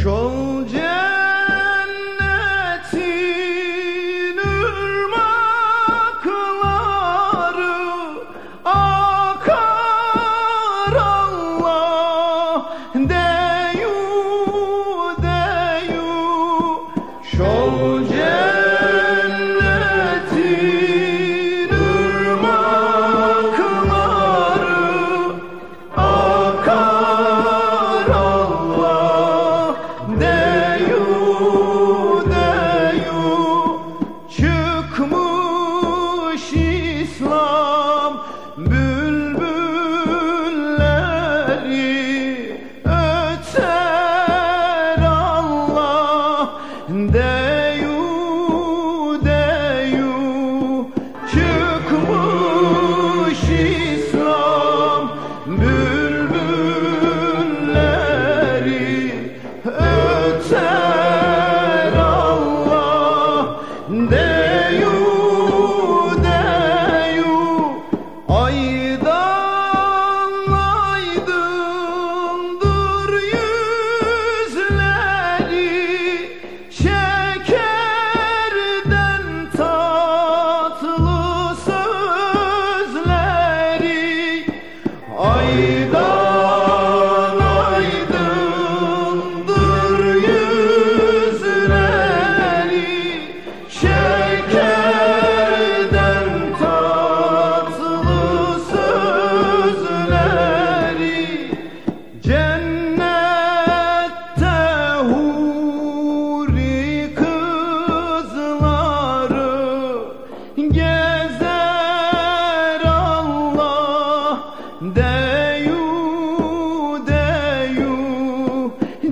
Şol cennetin ırmakları akar Allah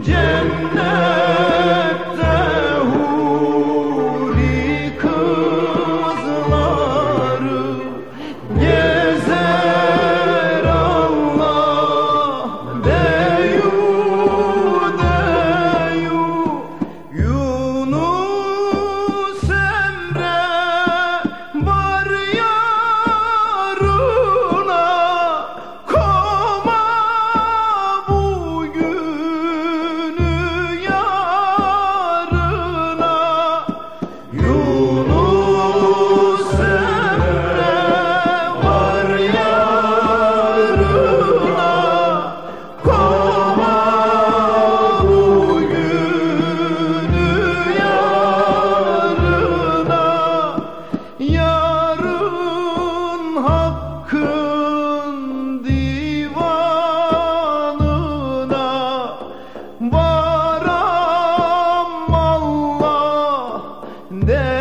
Cennette Allah